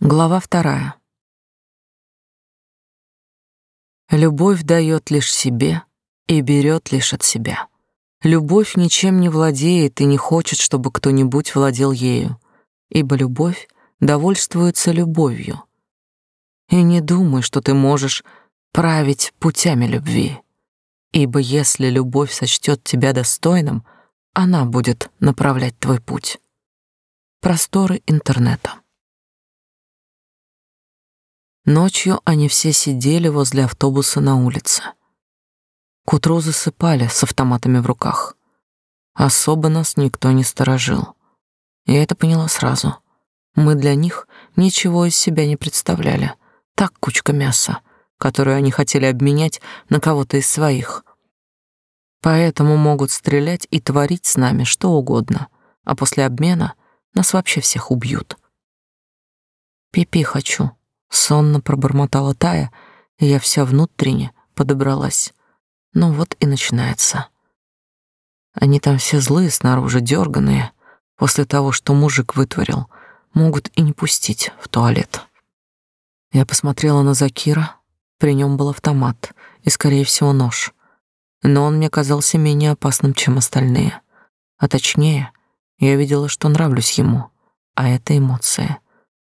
Глава вторая. Любовь дает лишь себе и берет лишь от себя. Любовь ничем не владеет и не хочет, чтобы кто-нибудь владел ею, ибо любовь довольствуется любовью. И не думай, что ты можешь править путями любви, ибо если любовь сочтет тебя достойным, она будет направлять твой путь. Просторы интернета. Ночью они все сидели возле автобуса на улице. К утру засыпали с автоматами в руках. Особо нас никто не сторожил. Я это поняла сразу. Мы для них ничего из себя не представляли. Так кучка мяса, которую они хотели обменять на кого-то из своих. Поэтому могут стрелять и творить с нами что угодно, а после обмена нас вообще всех убьют. Пипи хочу, Сонно пробормотала Тая, и я вся внутренне подобралась. Ну вот и начинается. Они там все злые снаружи, дерганые, после того, что мужик вытворил, могут и не пустить в туалет. Я посмотрела на Закира, при нем был автомат и, скорее всего, нож. Но он мне казался менее опасным, чем остальные. А точнее, я видела, что нравлюсь ему, а это эмоции.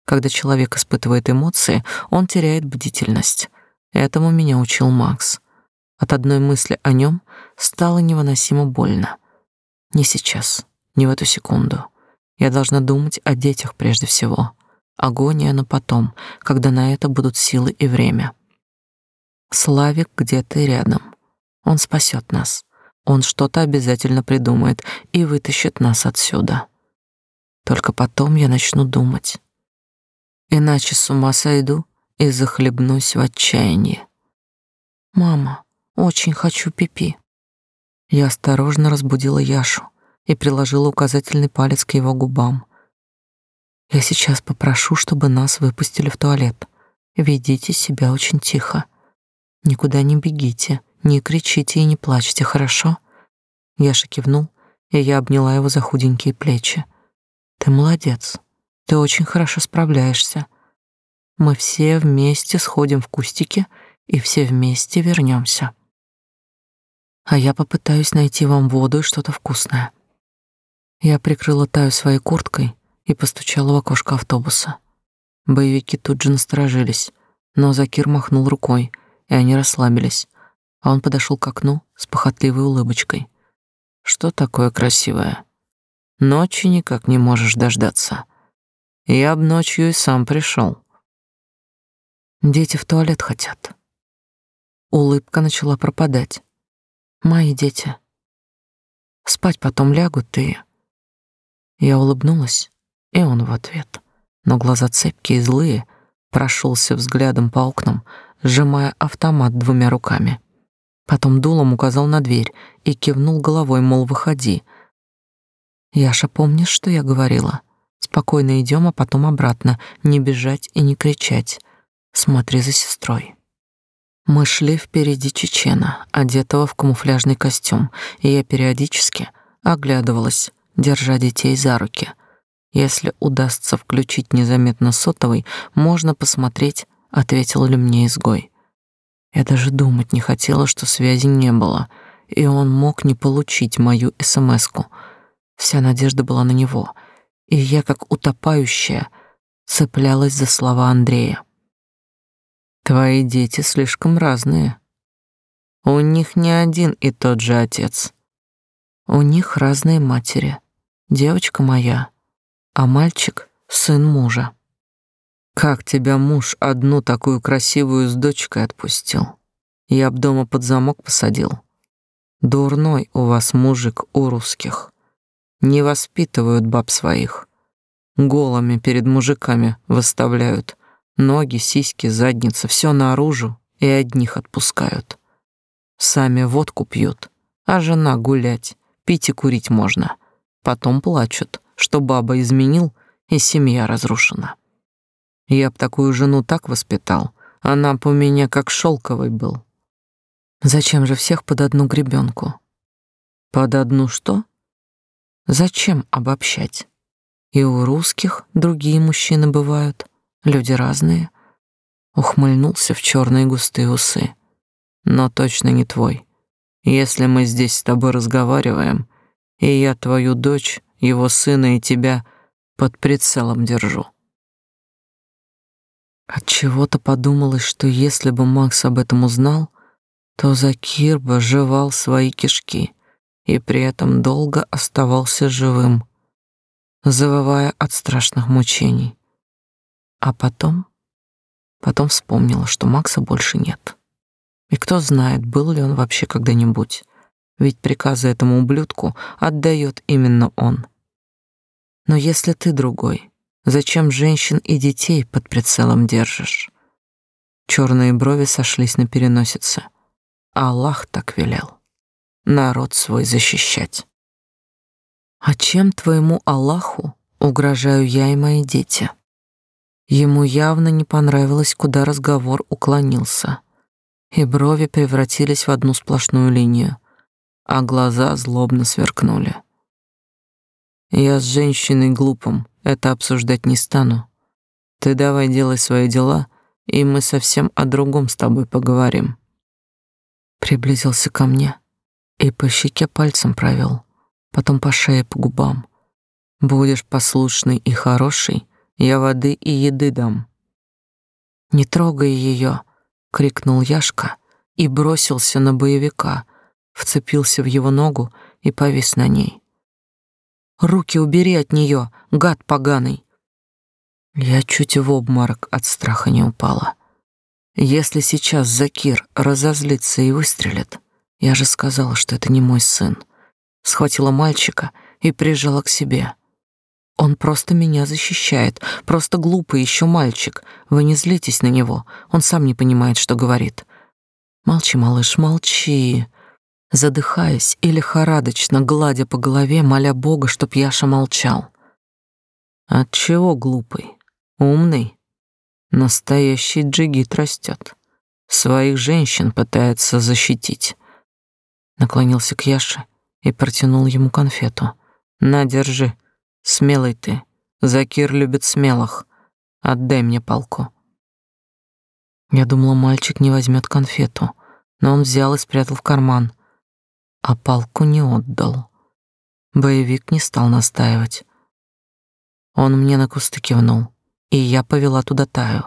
Когда человек испытывает эмоции, он теряет бдительность. Этому меня учил Макс. От одной мысли о нем стало невыносимо больно. Не сейчас, не в эту секунду. Я должна думать о детях прежде всего. Агония на потом, когда на это будут силы и время. Славик где-то рядом. Он спасет нас. Он что-то обязательно придумает и вытащит нас отсюда. Только потом я начну думать иначе с ума сойду и захлебнусь в отчаянии. Мама, очень хочу пипи. Я осторожно разбудила Яшу и приложила указательный палец к его губам. Я сейчас попрошу, чтобы нас выпустили в туалет. Ведите себя очень тихо. Никуда не бегите, не кричите и не плачьте, хорошо? Яша кивнул, и я обняла его за худенькие плечи. Ты молодец. Ты очень хорошо справляешься. Мы все вместе сходим в кустики и все вместе вернемся. А я попытаюсь найти вам воду и что-то вкусное. Я прикрыла Таю своей курткой и постучала в окошко автобуса. Боевики тут же насторожились, но Закир махнул рукой, и они расслабились, а он подошел к окну с похотливой улыбочкой. «Что такое красивое? Ночи никак не можешь дождаться». Я б ночью и сам пришел. Дети в туалет хотят. Улыбка начала пропадать. Мои дети. Спать потом лягут и... Я улыбнулась, и он в ответ. Но глаза цепкие и злые, прошелся взглядом по окнам, сжимая автомат двумя руками. Потом дулом указал на дверь и кивнул головой, мол, выходи. Яша, помнишь, что я говорила? Спокойно идем, а потом обратно, не бежать и не кричать. Смотри за сестрой. Мы шли впереди Чечена, одетого в камуфляжный костюм, и я периодически оглядывалась, держа детей за руки. Если удастся включить незаметно сотовый, можно посмотреть, ответил ли мне изгой. Я даже думать не хотела, что связи не было, и он мог не получить мою СМСку. Вся надежда была на него — и я, как утопающая, цеплялась за слова Андрея. Твои дети слишком разные. У них не один и тот же отец. У них разные матери. Девочка моя, а мальчик — сын мужа. Как тебя муж одну такую красивую с дочкой отпустил? Я б дома под замок посадил. Дурной у вас мужик у русских не воспитывают баб своих. Голыми перед мужиками выставляют. Ноги, сиськи, задница, все наружу и одних отпускают. Сами водку пьют, а жена гулять, пить и курить можно. Потом плачут, что баба изменил и семья разрушена. Я б такую жену так воспитал, она по меня как шелковый был. Зачем же всех под одну гребенку? Под одну что? Зачем обобщать? И у русских другие мужчины бывают. Люди разные. Ухмыльнулся в черные густые усы. Но точно не твой. Если мы здесь с тобой разговариваем, и я твою дочь, его сына и тебя под прицелом держу. От чего-то подумалось, что если бы Макс об этом узнал, то Закир бы жевал свои кишки и при этом долго оставался живым, завывая от страшных мучений. А потом, потом вспомнила, что Макса больше нет. И кто знает, был ли он вообще когда-нибудь, ведь приказы этому ублюдку отдает именно он. Но если ты другой, зачем женщин и детей под прицелом держишь? Черные брови сошлись на переносице. Аллах так велел. Народ свой защищать. А чем твоему Аллаху угрожаю я и мои дети? Ему явно не понравилось, куда разговор уклонился, и брови превратились в одну сплошную линию, а глаза злобно сверкнули. Я с женщиной глупым это обсуждать не стану. Ты давай делай свои дела, и мы совсем о другом с тобой поговорим приблизился ко мне и по щеке пальцем провел, потом по шее, по губам. Будешь послушный и хороший, я воды и еды дам. Не трогай ее, крикнул Яшка и бросился на боевика, вцепился в его ногу и повис на ней. Руки убери от нее, гад поганый. Я чуть в обморок от страха не упала. Если сейчас Закир разозлится и выстрелит, я же сказала, что это не мой сын. Схватила мальчика и прижала к себе. Он просто меня защищает, просто глупый еще мальчик. Вы не злитесь на него, он сам не понимает, что говорит. Молчи, малыш, молчи. Задыхаясь и лихорадочно гладя по голове, моля Бога, чтоб Яша молчал. От чего глупый? Умный? Настоящий джигит растет. Своих женщин пытается защитить. Наклонился к Яше и протянул ему конфету. На, держи. Смелый ты. Закир любит смелых. Отдай мне палку. Я думала, мальчик не возьмет конфету, но он взял и спрятал в карман, а палку не отдал. Боевик не стал настаивать. Он мне на кусты кивнул и я повела туда Таю.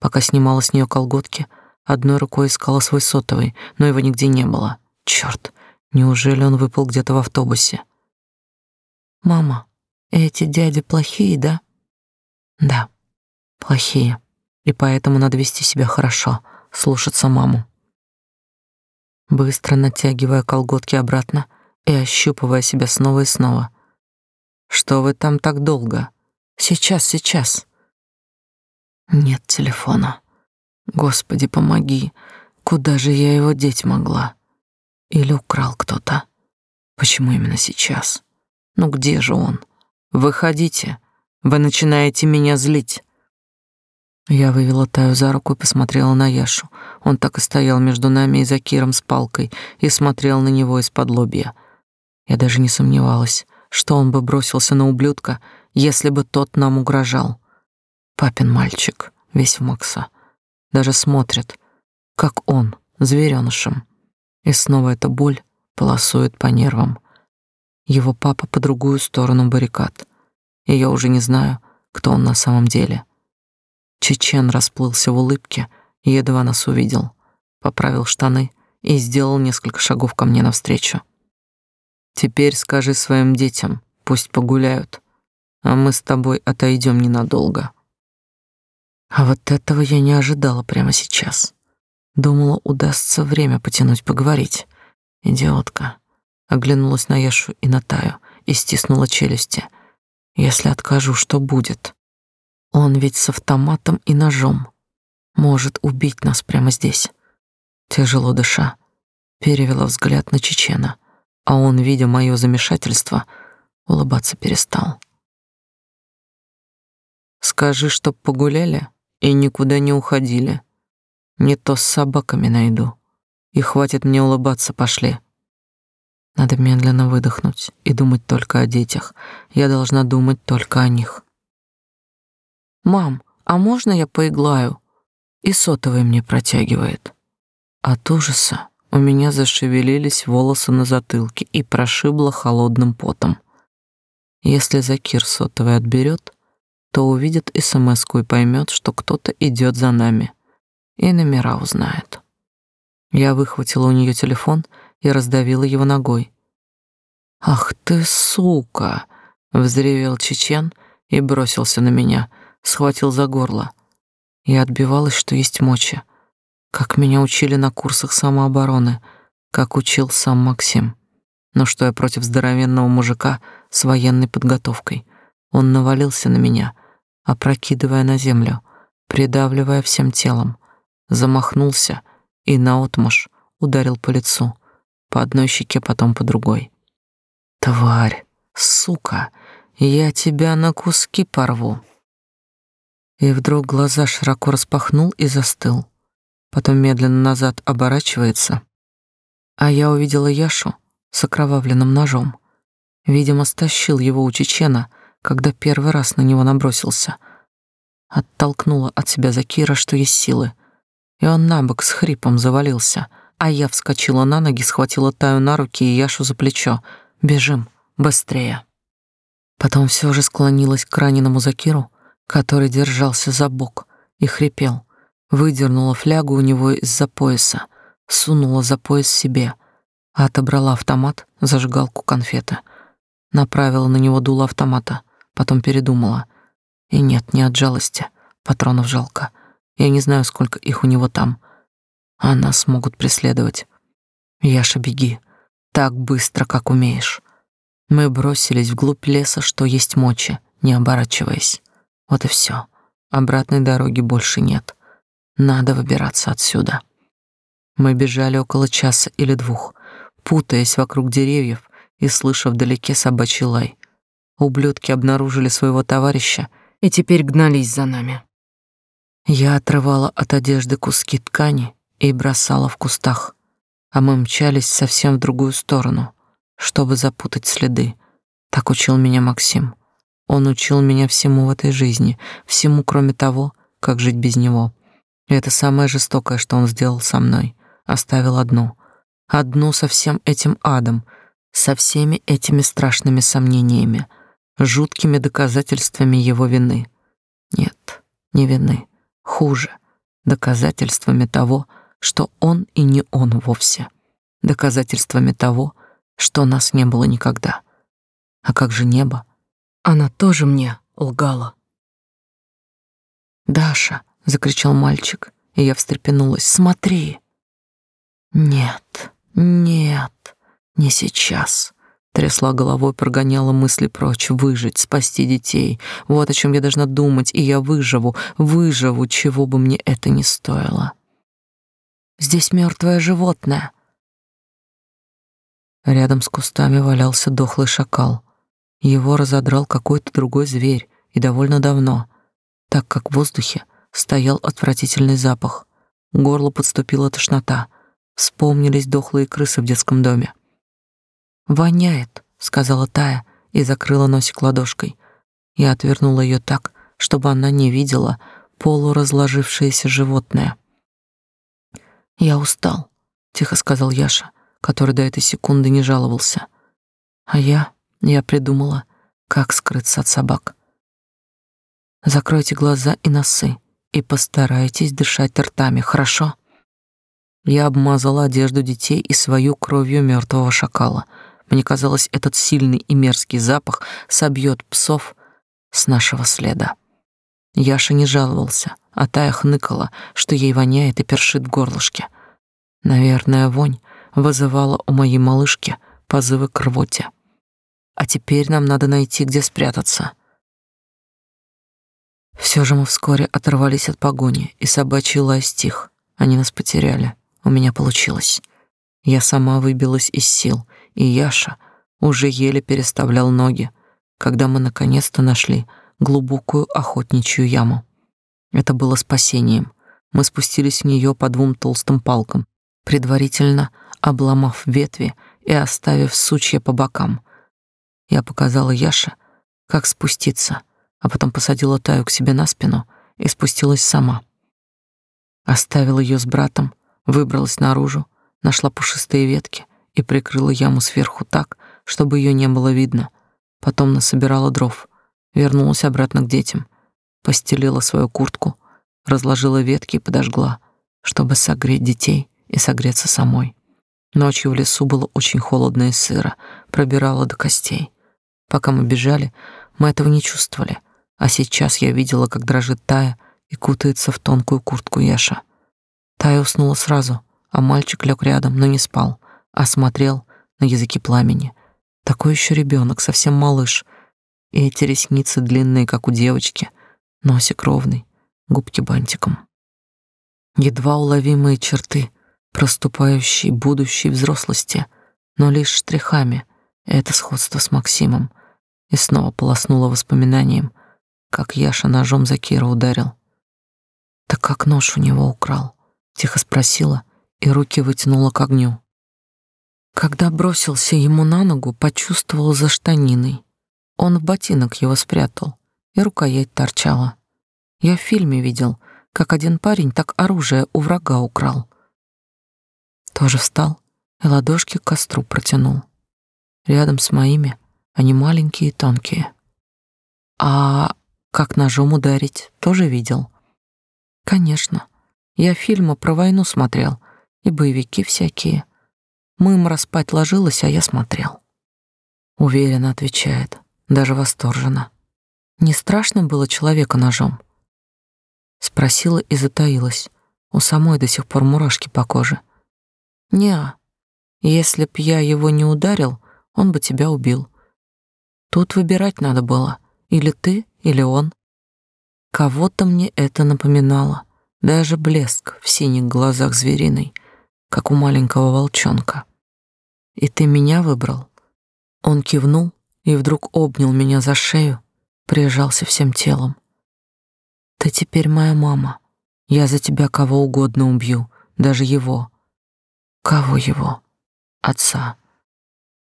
Пока снимала с нее колготки, одной рукой искала свой сотовый, но его нигде не было. Черт, неужели он выпал где-то в автобусе? Мама, эти дяди плохие, да? Да, плохие. И поэтому надо вести себя хорошо, слушаться маму. Быстро натягивая колготки обратно и ощупывая себя снова и снова. Что вы там так долго? Сейчас, сейчас. Нет телефона. Господи, помоги. Куда же я его деть могла? Или украл кто-то? Почему именно сейчас? Ну где же он? Выходите. Вы начинаете меня злить. Я вывела Таю за руку и посмотрела на Яшу. Он так и стоял между нами и Закиром с палкой и смотрел на него из-под лобья. Я даже не сомневалась, что он бы бросился на ублюдка, если бы тот нам угрожал. Папин мальчик, весь в Макса, даже смотрит, как он, зверёнышем. И снова эта боль полосует по нервам. Его папа по другую сторону баррикад. И я уже не знаю, кто он на самом деле. Чечен расплылся в улыбке и едва нас увидел, поправил штаны и сделал несколько шагов ко мне навстречу. Теперь скажи своим детям, пусть погуляют, а мы с тобой отойдем ненадолго. А вот этого я не ожидала прямо сейчас. Думала, удастся время потянуть поговорить. Идиотка. Оглянулась на Яшу и на Таю и стиснула челюсти. Если откажу, что будет? Он ведь с автоматом и ножом может убить нас прямо здесь. Тяжело дыша, перевела взгляд на Чечена, а он, видя мое замешательство, улыбаться перестал. Скажи, чтоб погуляли и никуда не уходили. Не то с собаками найду. И хватит мне улыбаться, пошли. Надо медленно выдохнуть и думать только о детях. Я должна думать только о них. Мам, а можно я поиглаю? И сотовый мне протягивает. От ужаса у меня зашевелились волосы на затылке и прошибло холодным потом. Если Закир сотовый отберет, то увидит смс и поймет, что кто-то идет за нами. И номера узнает. Я выхватила у нее телефон и раздавила его ногой. «Ах ты, сука!» — взревел чечен и бросился на меня, схватил за горло. Я отбивалась, что есть мочи, как меня учили на курсах самообороны, как учил сам Максим. Но что я против здоровенного мужика с военной подготовкой? Он навалился на меня — опрокидывая на землю, придавливая всем телом, замахнулся и наотмашь ударил по лицу, по одной щеке, потом по другой. «Тварь! Сука! Я тебя на куски порву!» И вдруг глаза широко распахнул и застыл. Потом медленно назад оборачивается, а я увидела Яшу с окровавленным ножом. Видимо, стащил его у чечена — когда первый раз на него набросился. Оттолкнула от себя Закира, что есть силы, и он набок с хрипом завалился, а я вскочила на ноги, схватила Таю на руки и Яшу за плечо. «Бежим, быстрее!» Потом все же склонилась к раненому Закиру, который держался за бок и хрипел, выдернула флягу у него из-за пояса, сунула за пояс себе, отобрала автомат, зажигалку конфеты, направила на него дуло автомата — потом передумала. И нет, не от жалости, патронов жалко. Я не знаю, сколько их у него там. А нас могут преследовать. Яша, беги, так быстро, как умеешь. Мы бросились вглубь леса, что есть мочи, не оборачиваясь. Вот и все. Обратной дороги больше нет. Надо выбираться отсюда. Мы бежали около часа или двух, путаясь вокруг деревьев и слыша вдалеке собачий лай. Ублюдки обнаружили своего товарища и теперь гнались за нами. Я отрывала от одежды куски ткани и бросала в кустах, а мы мчались совсем в другую сторону, чтобы запутать следы. Так учил меня Максим. Он учил меня всему в этой жизни, всему, кроме того, как жить без него. И это самое жестокое, что он сделал со мной. Оставил одну. Одну со всем этим адом, со всеми этими страшными сомнениями — жуткими доказательствами его вины. Нет, не вины, хуже, доказательствами того, что он и не он вовсе, доказательствами того, что нас не было никогда. А как же небо? Она тоже мне лгала. «Даша!» — закричал мальчик, и я встрепенулась. «Смотри!» «Нет, нет, не сейчас!» Трясла головой, прогоняла мысли прочь. Выжить, спасти детей. Вот о чем я должна думать, и я выживу, выживу, чего бы мне это ни стоило. Здесь мертвое животное. Рядом с кустами валялся дохлый шакал. Его разодрал какой-то другой зверь, и довольно давно, так как в воздухе стоял отвратительный запах. Горло подступила тошнота. Вспомнились дохлые крысы в детском доме. «Воняет», — сказала Тая и закрыла носик ладошкой. Я отвернула ее так, чтобы она не видела полуразложившееся животное. «Я устал», — тихо сказал Яша, который до этой секунды не жаловался. А я, я придумала, как скрыться от собак. Закройте глаза и носы и постарайтесь дышать ртами, хорошо? Я обмазала одежду детей и свою кровью мертвого шакала — мне казалось, этот сильный и мерзкий запах собьет псов с нашего следа. Яша не жаловался, а Тая хныкала, что ей воняет и першит в горлышке. Наверное, вонь вызывала у моей малышки позывы к рвоте. А теперь нам надо найти, где спрятаться. Все же мы вскоре оторвались от погони, и собачий лай стих. Они нас потеряли. У меня получилось. Я сама выбилась из сил и Яша уже еле переставлял ноги, когда мы наконец-то нашли глубокую охотничью яму. Это было спасением. Мы спустились в нее по двум толстым палкам, предварительно обломав ветви и оставив сучья по бокам. Я показала Яше, как спуститься, а потом посадила Таю к себе на спину и спустилась сама. Оставила ее с братом, выбралась наружу, нашла пушистые ветки и прикрыла яму сверху так, чтобы ее не было видно. Потом насобирала дров, вернулась обратно к детям, постелила свою куртку, разложила ветки и подожгла, чтобы согреть детей и согреться самой. Ночью в лесу было очень холодно и сыро, пробирало до костей. Пока мы бежали, мы этого не чувствовали, а сейчас я видела, как дрожит Тая и кутается в тонкую куртку Яша. Тая уснула сразу, а мальчик лег рядом, но не спал, а смотрел на языки пламени. Такой еще ребенок, совсем малыш. И эти ресницы длинные, как у девочки, носик ровный, губки бантиком. Едва уловимые черты, проступающие будущей взрослости, но лишь штрихами. Это сходство с Максимом. И снова полоснуло воспоминанием, как Яша ножом за Кира ударил. «Так как нож у него украл?» — тихо спросила и руки вытянула к огню. Когда бросился ему на ногу, почувствовал за штаниной. Он в ботинок его спрятал, и рукоять торчала. Я в фильме видел, как один парень так оружие у врага украл. Тоже встал и ладошки к костру протянул. Рядом с моими они маленькие и тонкие. А как ножом ударить, тоже видел. Конечно, я фильмы про войну смотрел и боевики всякие. Мымра спать ложилась, а я смотрел. Уверенно отвечает, даже восторженно. Не страшно было человека ножом? Спросила и затаилась. У самой до сих пор мурашки по коже. Неа. Если б я его не ударил, он бы тебя убил. Тут выбирать надо было. Или ты, или он. Кого-то мне это напоминало. Даже блеск в синих глазах звериной, как у маленького волчонка. И ты меня выбрал? Он кивнул и вдруг обнял меня за шею, прижался всем телом. Ты теперь моя мама. Я за тебя кого угодно убью, даже его. Кого его? Отца.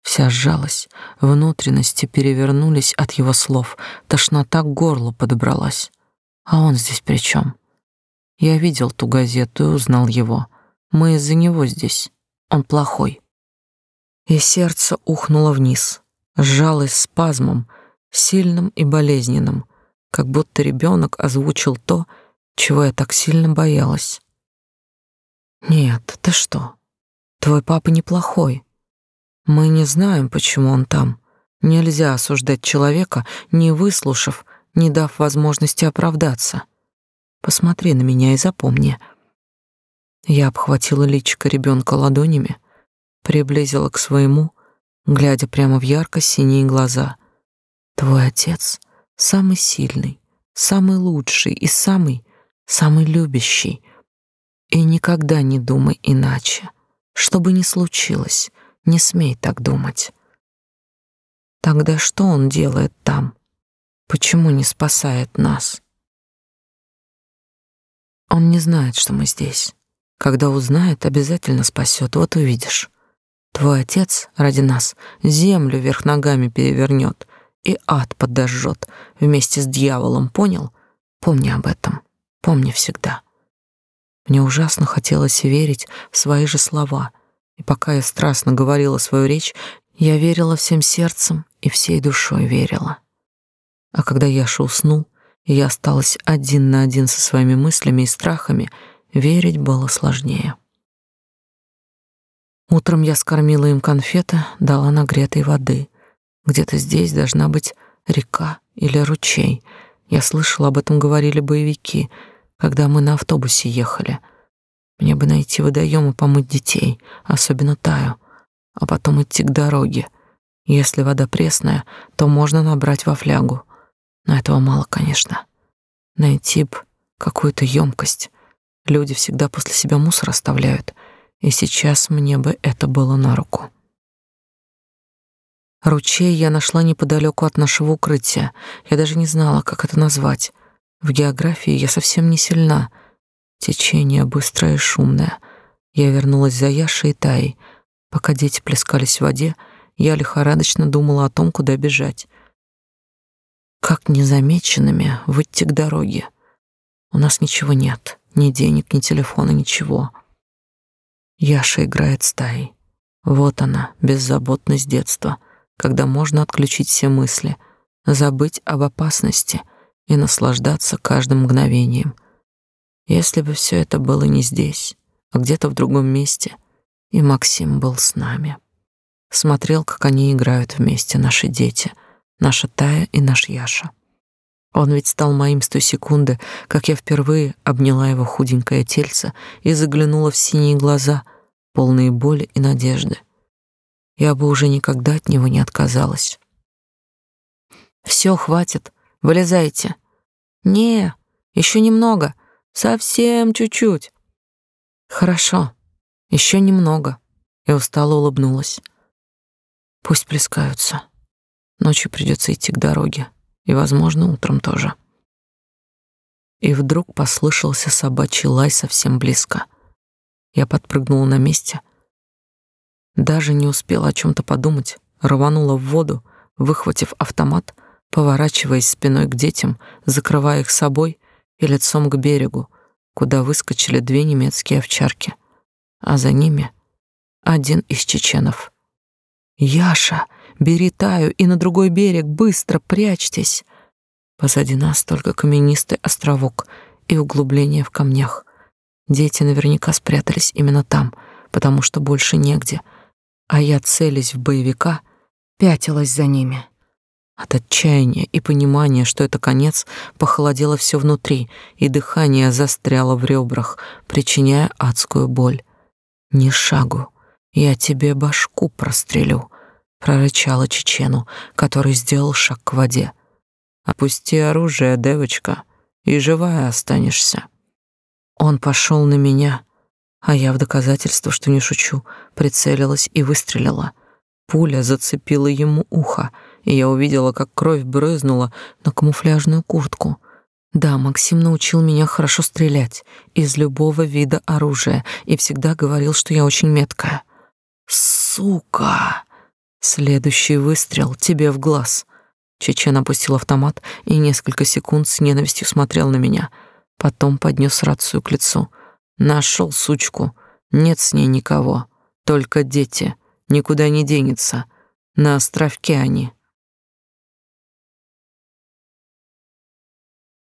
Вся сжалась, внутренности перевернулись от его слов, тошнота к горлу подобралась. А он здесь при чем? Я видел ту газету и узнал его. Мы из-за него здесь. Он плохой. И сердце ухнуло вниз, сжалось спазмом, сильным и болезненным, как будто ребенок озвучил то, чего я так сильно боялась. Нет, ты что? Твой папа неплохой. Мы не знаем, почему он там. Нельзя осуждать человека, не выслушав, не дав возможности оправдаться. Посмотри на меня и запомни. Я обхватила личико ребенка ладонями, приблизила к своему, глядя прямо в ярко-синие глаза. Твой отец самый сильный, самый лучший и самый, самый любящий. И никогда не думай иначе. Что бы ни случилось, не смей так думать. Тогда что он делает там? Почему не спасает нас? Он не знает, что мы здесь. Когда узнает, обязательно спасет. Вот увидишь. Твой отец ради нас землю вверх ногами перевернет и ад подожжет вместе с дьяволом, понял? Помни об этом. Помни всегда. Мне ужасно хотелось верить в свои же слова, и пока я страстно говорила свою речь, я верила всем сердцем и всей душой верила. А когда Яша уснул, и я осталась один на один со своими мыслями и страхами, верить было сложнее. Утром я скормила им конфеты, дала нагретой воды. Где-то здесь должна быть река или ручей. Я слышала, об этом говорили боевики, когда мы на автобусе ехали. Мне бы найти водоем и помыть детей, особенно Таю, а потом идти к дороге. Если вода пресная, то можно набрать во флягу. Но этого мало, конечно. Найти б какую-то емкость. Люди всегда после себя мусор оставляют, и сейчас мне бы это было на руку. Ручей я нашла неподалеку от нашего укрытия. Я даже не знала, как это назвать. В географии я совсем не сильна. Течение быстрое и шумное. Я вернулась за Яшей и Таей. Пока дети плескались в воде, я лихорадочно думала о том, куда бежать как незамеченными выйти к дороге. У нас ничего нет, ни денег, ни телефона, ничего. Яша играет стаей. Вот она, беззаботность детства, когда можно отключить все мысли, забыть об опасности и наслаждаться каждым мгновением. Если бы все это было не здесь, а где-то в другом месте, и Максим был с нами. Смотрел, как они играют вместе, наши дети, наша Тая и наш Яша. Он ведь стал моим с той секунды, как я впервые обняла его худенькое тельце и заглянула в синие глаза, полные боли и надежды. Я бы уже никогда от него не отказалась. Все, хватит, вылезайте. Не, еще немного, совсем чуть-чуть. Хорошо, еще немного. И устало улыбнулась. Пусть плескаются. Ночью придется идти к дороге, и, возможно, утром тоже. И вдруг послышался собачий лай совсем близко. Я подпрыгнула на месте. Даже не успела о чем то подумать, рванула в воду, выхватив автомат, поворачиваясь спиной к детям, закрывая их собой и лицом к берегу, куда выскочили две немецкие овчарки, а за ними один из чеченов. «Яша, бери Таю и на другой берег, быстро прячьтесь!» Позади нас только каменистый островок и углубление в камнях. Дети наверняка спрятались именно там, потому что больше негде, а я, целясь в боевика, пятилась за ними. От отчаяния и понимания, что это конец, похолодело все внутри, и дыхание застряло в ребрах, причиняя адскую боль. «Ни шагу!» я тебе башку прострелю, прорычала чечену, который сделал шаг к воде. Опусти оружие, девочка, и живая останешься. Он пошел на меня, а я в доказательство, что не шучу, прицелилась и выстрелила. Пуля зацепила ему ухо, и я увидела, как кровь брызнула на камуфляжную куртку. Да, Максим научил меня хорошо стрелять из любого вида оружия и всегда говорил, что я очень меткая. Сука! Следующий выстрел тебе в глаз. Чечен опустил автомат и несколько секунд с ненавистью смотрел на меня. Потом поднес рацию к лицу. Нашел сучку. Нет с ней никого. Только дети. Никуда не денется. На островке они.